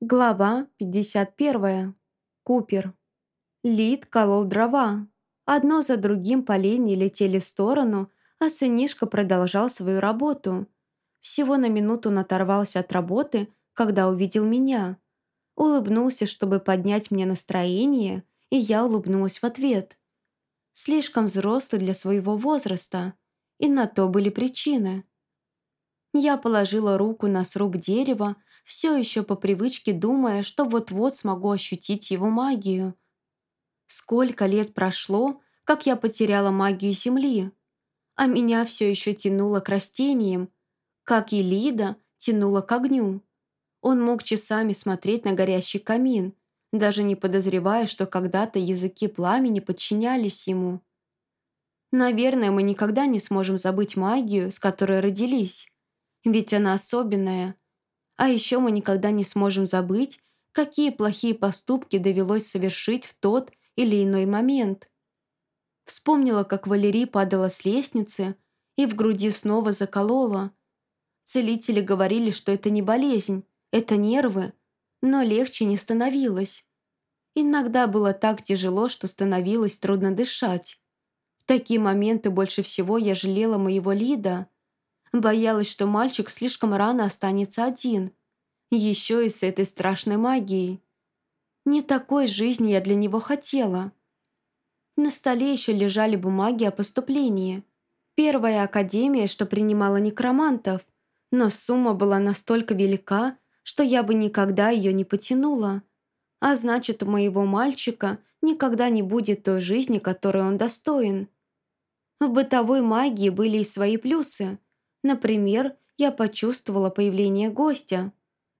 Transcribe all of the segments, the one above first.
Глава 51. Купер. Лид колол дрова. Одно за другим поленья летели в сторону, а сынишка продолжал свою работу. Всего на минуту он оторвался от работы, когда увидел меня. Улыбнулся, чтобы поднять мне настроение, и я улыбнулась в ответ. Слишком взрослый для своего возраста, и на то были причины. Я положила руку на сруб дерева, все еще по привычке думая, что вот-вот смогу ощутить его магию. Сколько лет прошло, как я потеряла магию Земли, а меня все еще тянуло к растениям, как и Лида тянула к огню. Он мог часами смотреть на горящий камин, даже не подозревая, что когда-то языки пламени подчинялись ему. Наверное, мы никогда не сможем забыть магию, с которой родились, ведь она особенная – а еще мы никогда не сможем забыть, какие плохие поступки довелось совершить в тот или иной момент. Вспомнила, как Валерий падала с лестницы и в груди снова заколола. Целители говорили, что это не болезнь, это нервы, но легче не становилось. Иногда было так тяжело, что становилось трудно дышать. В такие моменты больше всего я жалела моего Лида – Боялась, что мальчик слишком рано останется один. Еще и с этой страшной магией. Не такой жизни я для него хотела. На столе еще лежали бумаги о поступлении. Первая академия, что принимала некромантов, но сумма была настолько велика, что я бы никогда ее не потянула. А значит, у моего мальчика никогда не будет той жизни, которой он достоин. В бытовой магии были и свои плюсы – Например, я почувствовала появление гостя.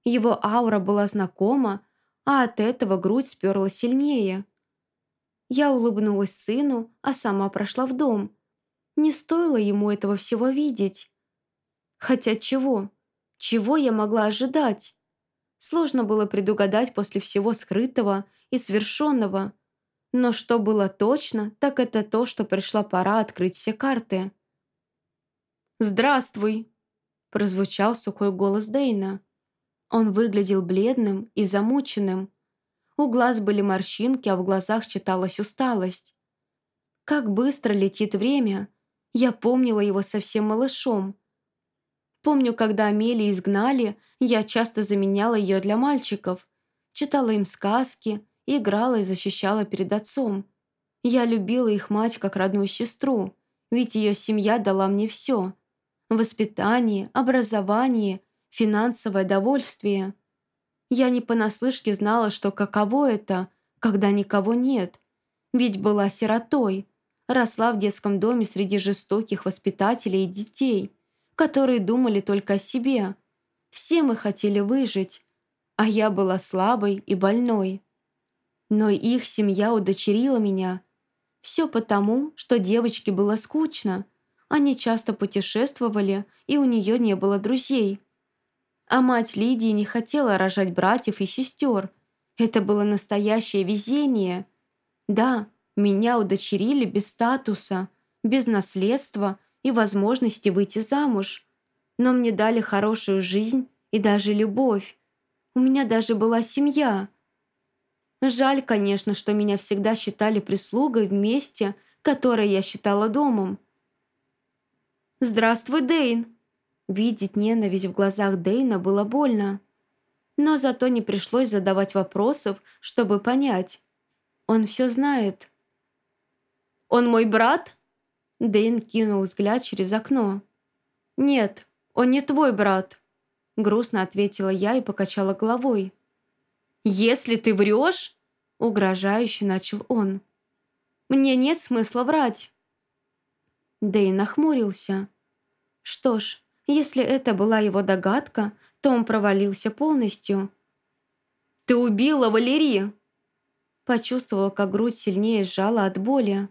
Его аура была знакома, а от этого грудь сперла сильнее. Я улыбнулась сыну, а сама прошла в дом. Не стоило ему этого всего видеть. Хотя чего? Чего я могла ожидать? Сложно было предугадать после всего скрытого и свершенного. Но что было точно, так это то, что пришла пора открыть все карты. «Здравствуй!» – прозвучал сухой голос Дейна. Он выглядел бледным и замученным. У глаз были морщинки, а в глазах читалась усталость. Как быстро летит время! Я помнила его совсем малышом. Помню, когда Амелии изгнали, я часто заменяла ее для мальчиков, читала им сказки, играла и защищала перед отцом. Я любила их мать как родную сестру, ведь ее семья дала мне все воспитание, образование, финансовое довольствие. Я не понаслышке знала, что каково это, когда никого нет. Ведь была сиротой, росла в детском доме среди жестоких воспитателей и детей, которые думали только о себе. Все мы хотели выжить, а я была слабой и больной. Но их семья удочерила меня. Все потому, что девочке было скучно – они часто путешествовали, и у нее не было друзей. А мать Лидии не хотела рожать братьев и сестер. Это было настоящее везение. Да, меня удочерили без статуса, без наследства и возможности выйти замуж. Но мне дали хорошую жизнь и даже любовь. У меня даже была семья. Жаль, конечно, что меня всегда считали прислугой в месте, которое я считала домом. «Здравствуй, Дейн!» Видеть ненависть в глазах Дейна было больно. Но зато не пришлось задавать вопросов, чтобы понять. Он все знает. «Он мой брат?» Дейн кинул взгляд через окно. «Нет, он не твой брат», — грустно ответила я и покачала головой. «Если ты врешь?» — угрожающе начал он. «Мне нет смысла врать». Дэй нахмурился. Что ж, если это была его догадка, то он провалился полностью. «Ты убила Валерии!» Почувствовала, как грудь сильнее сжала от боли.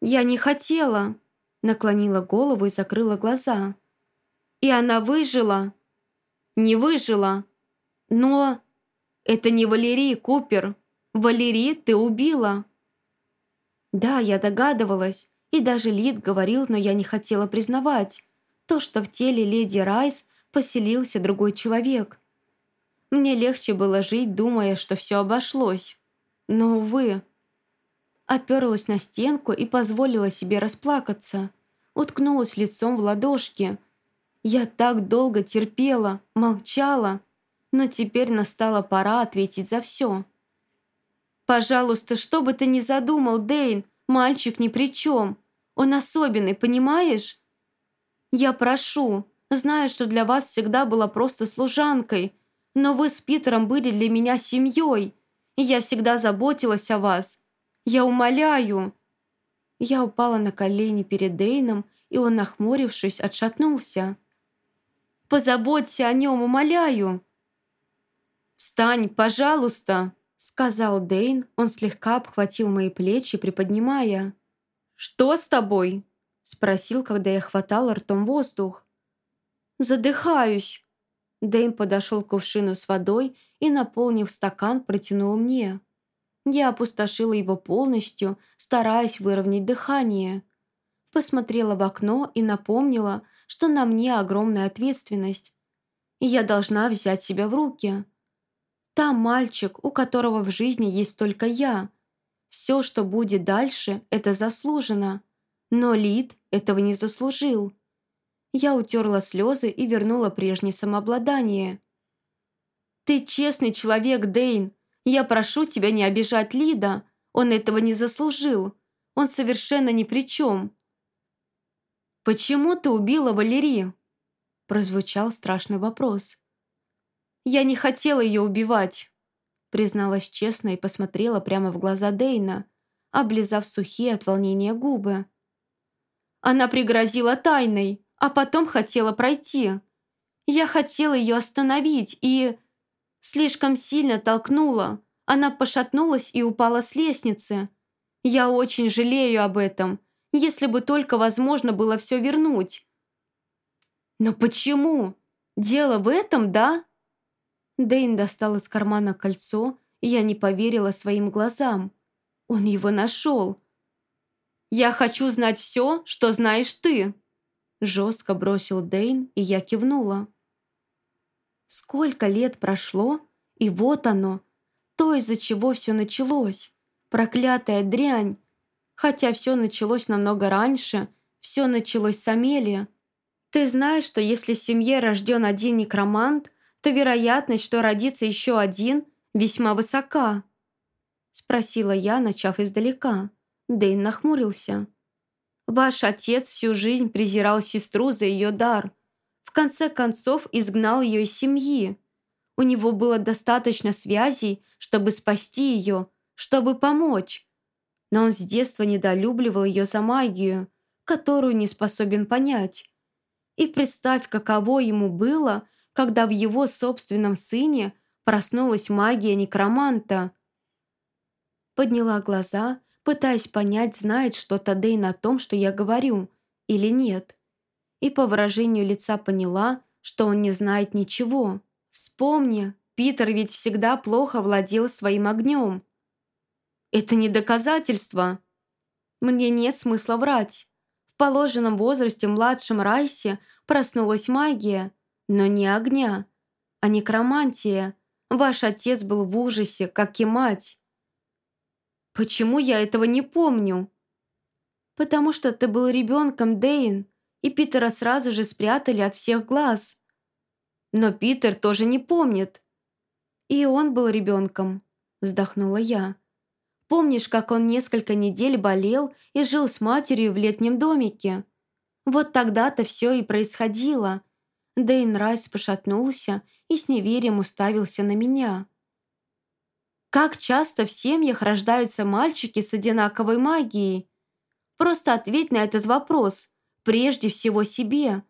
«Я не хотела!» Наклонила голову и закрыла глаза. «И она выжила!» «Не выжила!» «Но...» «Это не Валерий Купер! Валерий ты убила!» Да, я догадывалась, и даже Лид говорил, но я не хотела признавать, то, что в теле леди Райс поселился другой человек. Мне легче было жить, думая, что все обошлось. Но, увы, оперлась на стенку и позволила себе расплакаться. Уткнулась лицом в ладошки. Я так долго терпела, молчала, но теперь настала пора ответить за все. «Пожалуйста, что бы ты ни задумал, Дейн, мальчик ни при чем. Он особенный, понимаешь? Я прошу, знаю, что для вас всегда была просто служанкой, но вы с Питером были для меня семьей, и я всегда заботилась о вас. Я умоляю!» Я упала на колени перед Дейном, и он, нахмурившись, отшатнулся. «Позаботься о нем, умоляю!» «Встань, пожалуйста!» Сказал Дейн. Он слегка обхватил мои плечи, приподнимая. «Что с тобой?» спросил, когда я хватала ртом воздух. «Задыхаюсь!» Дэйн подошел к кувшину с водой и, наполнив стакан, протянул мне. Я опустошила его полностью, стараясь выровнять дыхание. Посмотрела в окно и напомнила, что на мне огромная ответственность. И я должна взять себя в руки. Там мальчик, у которого в жизни есть только я. Все, что будет дальше, это заслужено. Но Лид этого не заслужил. Я утерла слезы и вернула прежнее самообладание. «Ты честный человек, Дейн. Я прошу тебя не обижать Лида. Он этого не заслужил. Он совершенно ни при чем». «Почему ты убила Валерию?» Прозвучал страшный вопрос. «Я не хотела ее убивать», призналась честно и посмотрела прямо в глаза Дейна, облизав сухие от волнения губы. Она пригрозила тайной, а потом хотела пройти. Я хотела ее остановить и... Слишком сильно толкнула. Она пошатнулась и упала с лестницы. Я очень жалею об этом. Если бы только возможно было все вернуть. Но почему? Дело в этом, да? Дэйн достал из кармана кольцо, и я не поверила своим глазам. Он его нашел. «Я хочу знать все, что знаешь ты», Жестко бросил Дейн, и я кивнула. Сколько лет прошло, и вот оно, то, из-за чего все началось. Проклятая дрянь. Хотя все началось намного раньше, все началось с Амелии. Ты знаешь, что если в семье рожден один некромант, то вероятность, что родится еще один, весьма высока? Спросила я, начав издалека. Дейн нахмурился. Ваш отец всю жизнь презирал сестру за ее дар. В конце концов изгнал ее из семьи. У него было достаточно связей, чтобы спасти ее, чтобы помочь. Но он с детства недолюбливал ее за магию, которую не способен понять. И представь, каково ему было, когда в его собственном сыне проснулась магия некроманта. Подняла глаза пытаясь понять, знает что-то Дейн о том, что я говорю, или нет. И по выражению лица поняла, что он не знает ничего. Вспомни, Питер ведь всегда плохо владел своим огнем. Это не доказательство. Мне нет смысла врать. В положенном возрасте младшем Райсе проснулась магия, но не огня, а некромантия. Ваш отец был в ужасе, как и мать. Почему я этого не помню? Потому что ты был ребенком, Дейн, и Питера сразу же спрятали от всех глаз. Но Питер тоже не помнит. И он был ребенком, вздохнула я. Помнишь, как он несколько недель болел и жил с матерью в летнем домике? Вот тогда-то все и происходило. Дейн Райс пошатнулся и с неверием уставился на меня. Как часто в семьях рождаются мальчики с одинаковой магией? Просто ответь на этот вопрос, прежде всего себе.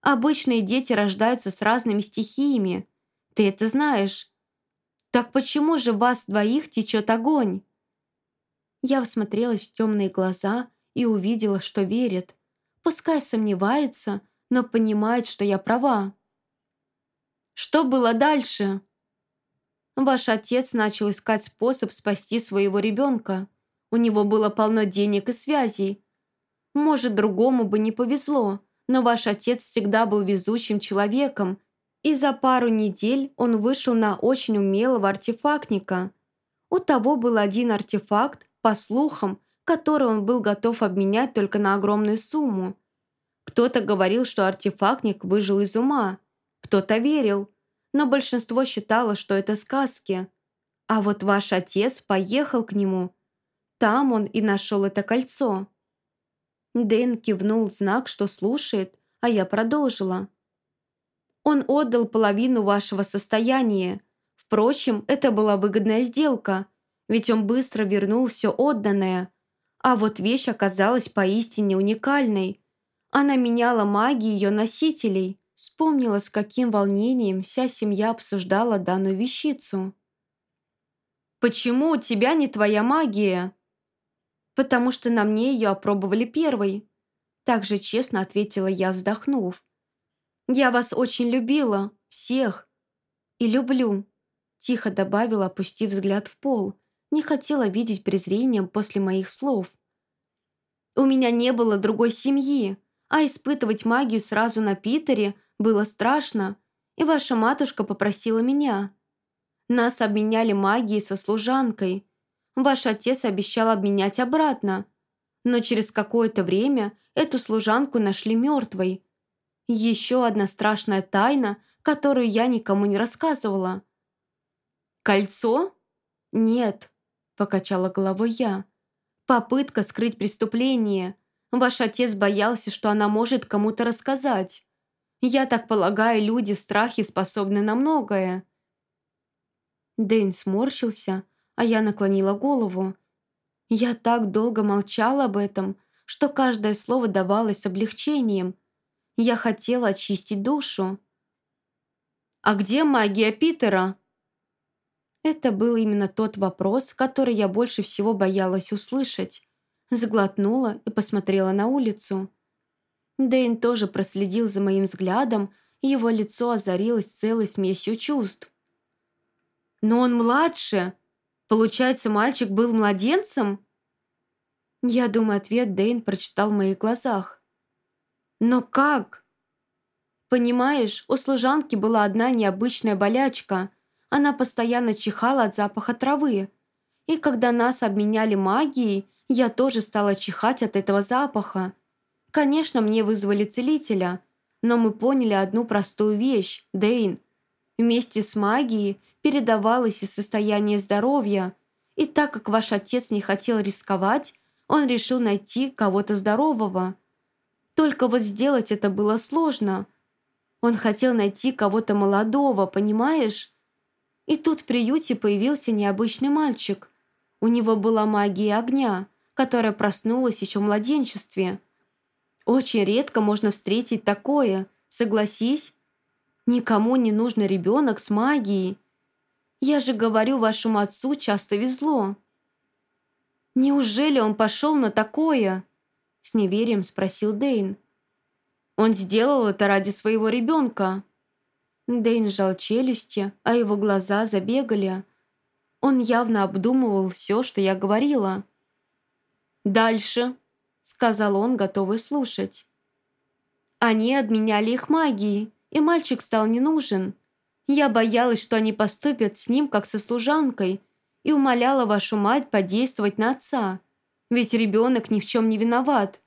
Обычные дети рождаются с разными стихиями. Ты это знаешь. Так почему же вас двоих течет огонь? Я всмотрелась в темные глаза и увидела, что верит. Пускай сомневается, но понимает, что я права. Что было дальше? Ваш отец начал искать способ спасти своего ребенка. У него было полно денег и связей. Может, другому бы не повезло, но ваш отец всегда был везучим человеком И за пару недель он вышел на очень умелого артефактника. У того был один артефакт, по слухам, который он был готов обменять только на огромную сумму. Кто-то говорил, что артефактник выжил из ума, кто-то верил, но большинство считало, что это сказки. А вот ваш отец поехал к нему. Там он и нашел это кольцо. Дэн кивнул знак, что слушает, а я продолжила. Он отдал половину вашего состояния. Впрочем, это была выгодная сделка, ведь он быстро вернул все отданное. А вот вещь оказалась поистине уникальной. Она меняла магии ее носителей. Вспомнила, с каким волнением вся семья обсуждала данную вещицу. «Почему у тебя не твоя магия?» «Потому что на мне ее опробовали первой», также честно ответила я, вздохнув. «Я вас очень любила, всех. И люблю», тихо добавила, опустив взгляд в пол. Не хотела видеть презрением после моих слов. «У меня не было другой семьи, а испытывать магию сразу на Питере было страшно, и ваша матушка попросила меня. Нас обменяли магией со служанкой. Ваш отец обещал обменять обратно. Но через какое-то время эту служанку нашли мертвой. Еще одна страшная тайна, которую я никому не рассказывала. «Кольцо?» «Нет», – покачала головой я. «Попытка скрыть преступление. Ваш отец боялся, что она может кому-то рассказать. Я так полагаю, люди в страхе способны на многое. Дэйн сморщился, а я наклонила голову. Я так долго молчала об этом, что каждое слово давалось с облегчением. Я хотела очистить душу. «А где магия Питера?» Это был именно тот вопрос, который я больше всего боялась услышать. Заглотнула и посмотрела на улицу. Дэйн тоже проследил за моим взглядом, и его лицо озарилось целой смесью чувств. Но он младше. Получается, мальчик был младенцем? Я думаю, ответ Дэйн прочитал в моих глазах. Но как? Понимаешь, у служанки была одна необычная болячка. Она постоянно чихала от запаха травы. И когда нас обменяли магией, я тоже стала чихать от этого запаха. Конечно, мне вызвали целителя, но мы поняли одну простую вещь, Дэйн. Вместе с магией передавалось и состояние здоровья. И так как ваш отец не хотел рисковать, он решил найти кого-то здорового. Только вот сделать это было сложно. Он хотел найти кого-то молодого, понимаешь? И тут в приюте появился необычный мальчик. У него была магия огня, которая проснулась еще в младенчестве. Очень редко можно встретить такое, согласись? Никому не нужен ребенок с магией. Я же говорю, вашему отцу часто везло. Неужели он пошел на такое? С неверием спросил Дейн. Он сделал это ради своего ребенка. Дейн сжал челюсти, а его глаза забегали. Он явно обдумывал все, что я говорила. «Дальше», — сказал он, готовый слушать. Они обменяли их магией, и мальчик стал не нужен. Я боялась, что они поступят с ним, как со служанкой, и умоляла вашу мать подействовать на отца, ведь ребенок ни в чем не виноват.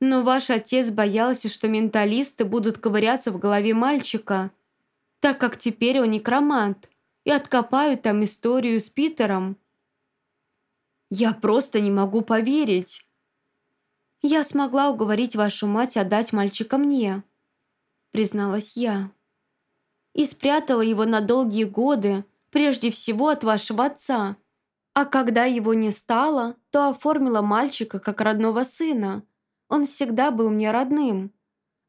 Но ваш отец боялся, что менталисты будут ковыряться в голове мальчика, так как теперь он некромант, и откопают там историю с Питером. Я просто не могу поверить. Я смогла уговорить вашу мать отдать мальчика мне призналась я. «И спрятала его на долгие годы, прежде всего от вашего отца. А когда его не стало, то оформила мальчика как родного сына. Он всегда был мне родным.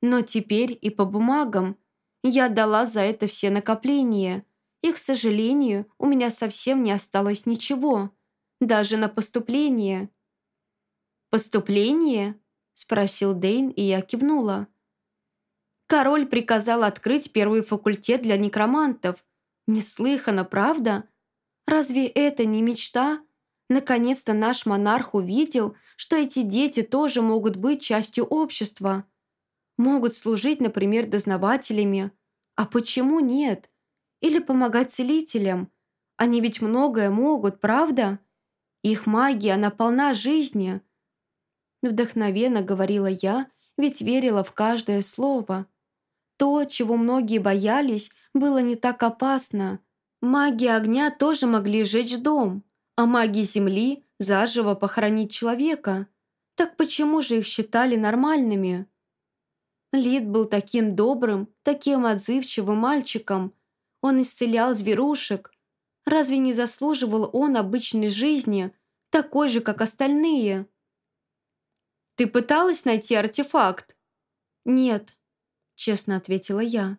Но теперь и по бумагам я дала за это все накопления, и, к сожалению, у меня совсем не осталось ничего, даже на поступление». «Поступление?» – спросил Дейн, и я кивнула. Король приказал открыть первый факультет для некромантов. Неслыханно, правда? Разве это не мечта? Наконец-то наш монарх увидел, что эти дети тоже могут быть частью общества. Могут служить, например, дознавателями. А почему нет? Или помогать целителям? Они ведь многое могут, правда? Их магия, она полна жизни. Вдохновенно говорила я, ведь верила в каждое слово. То, чего многие боялись, было не так опасно. Маги огня тоже могли сжечь дом, а маги земли заживо похоронить человека. Так почему же их считали нормальными? Лид был таким добрым, таким отзывчивым мальчиком. Он исцелял зверушек. Разве не заслуживал он обычной жизни, такой же, как остальные? «Ты пыталась найти артефакт?» «Нет», — честно ответила я.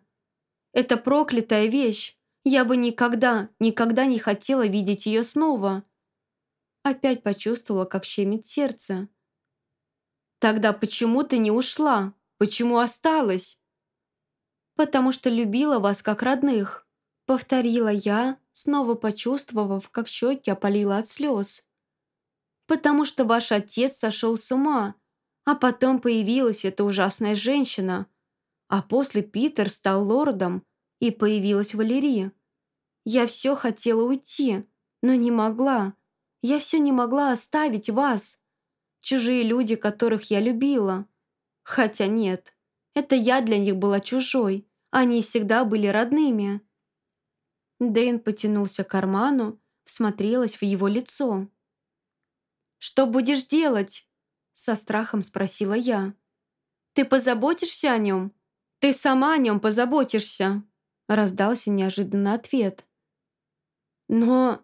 «Это проклятая вещь. Я бы никогда, никогда не хотела видеть ее снова». Опять почувствовала, как щемит сердце. «Тогда почему ты не ушла?» Почему осталась?» «Потому что любила вас как родных», — повторила я, снова почувствовав, как щеки опалила от слез. «Потому что ваш отец сошел с ума, а потом появилась эта ужасная женщина, а после Питер стал лордом, и появилась Валерия. Я все хотела уйти, но не могла. Я все не могла оставить вас. Чужие люди, которых я любила. Хотя нет, это я для них была чужой, они всегда были родными. Дэйн потянулся к карману, всмотрелась в его лицо. «Что будешь делать?» Со страхом спросила я. «Ты позаботишься о нем? Ты сама о нем позаботишься?» Раздался неожиданно ответ. «Но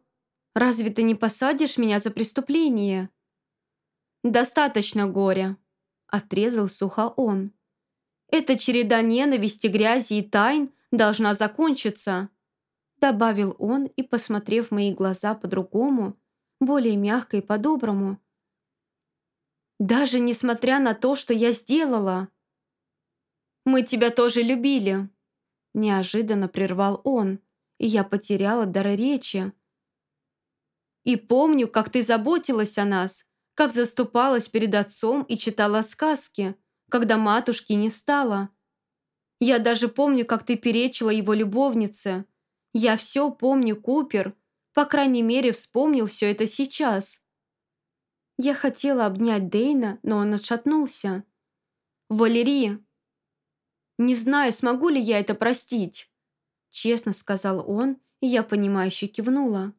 разве ты не посадишь меня за преступление?» «Достаточно горя», Отрезал сухо он. «Эта череда ненависти, грязи и тайн должна закончиться», добавил он и, посмотрев мои глаза по-другому, более мягко и по-доброму. «Даже несмотря на то, что я сделала...» «Мы тебя тоже любили», неожиданно прервал он, и я потеряла дар речи. «И помню, как ты заботилась о нас, как заступалась перед отцом и читала сказки, когда матушки не стало. Я даже помню, как ты перечила его любовнице. Я все помню, Купер. По крайней мере, вспомнил все это сейчас. Я хотела обнять Дейна, но он отшатнулся. «Валерия!» «Не знаю, смогу ли я это простить», честно сказал он, и я понимающе кивнула.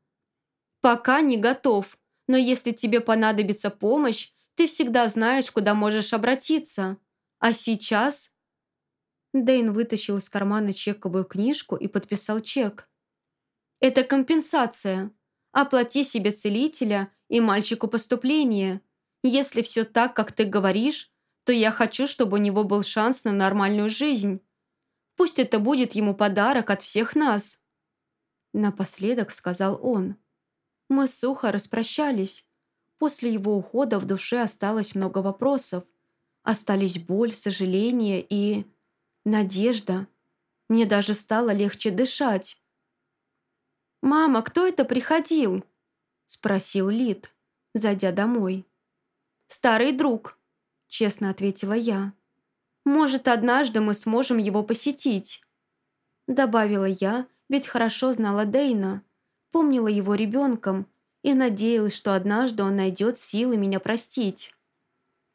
«Пока не готов», но если тебе понадобится помощь, ты всегда знаешь, куда можешь обратиться. А сейчас...» Дэйн вытащил из кармана чековую книжку и подписал чек. «Это компенсация. Оплати себе целителя и мальчику поступление. Если все так, как ты говоришь, то я хочу, чтобы у него был шанс на нормальную жизнь. Пусть это будет ему подарок от всех нас». Напоследок сказал он. Мы сухо распрощались. После его ухода в душе осталось много вопросов. Остались боль, сожаление и... надежда. Мне даже стало легче дышать. «Мама, кто это приходил?» Спросил Лид, зайдя домой. «Старый друг», честно ответила я. «Может, однажды мы сможем его посетить?» Добавила я, ведь хорошо знала Дейна помнила его ребенком и надеялась, что однажды он найдет силы меня простить.